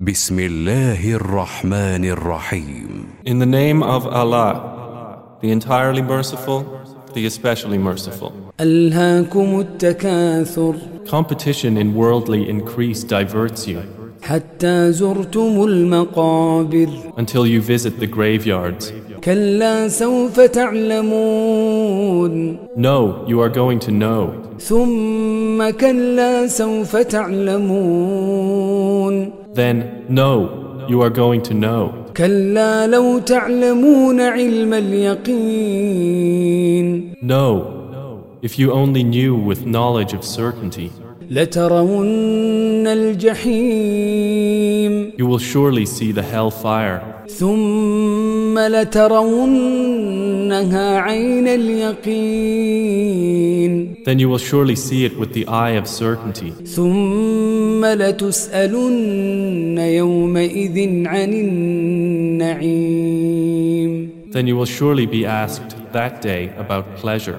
بسم الله الرحمن الرحيم In the name of Allah, the entirely merciful, the especially merciful. ألهاكم التكاثر Competition in worldly increase diverts you حتى زرتم المقابر until you visit the graveyards. كلا سوف تعلمون No, you are going to know. ثم كلا سوف تعلمون Then, no, you are going to know. كلا لو تعلمون علم اليقين No, if you only knew with knowledge of certainty, لترون الجحيم you will surely see the hell fire. ثم لترونها عين اليقين Then you will surely see it with the eye of certainty. ثم لتسألن يومئذ عن النعيم Then you will surely be asked that day about pleasure.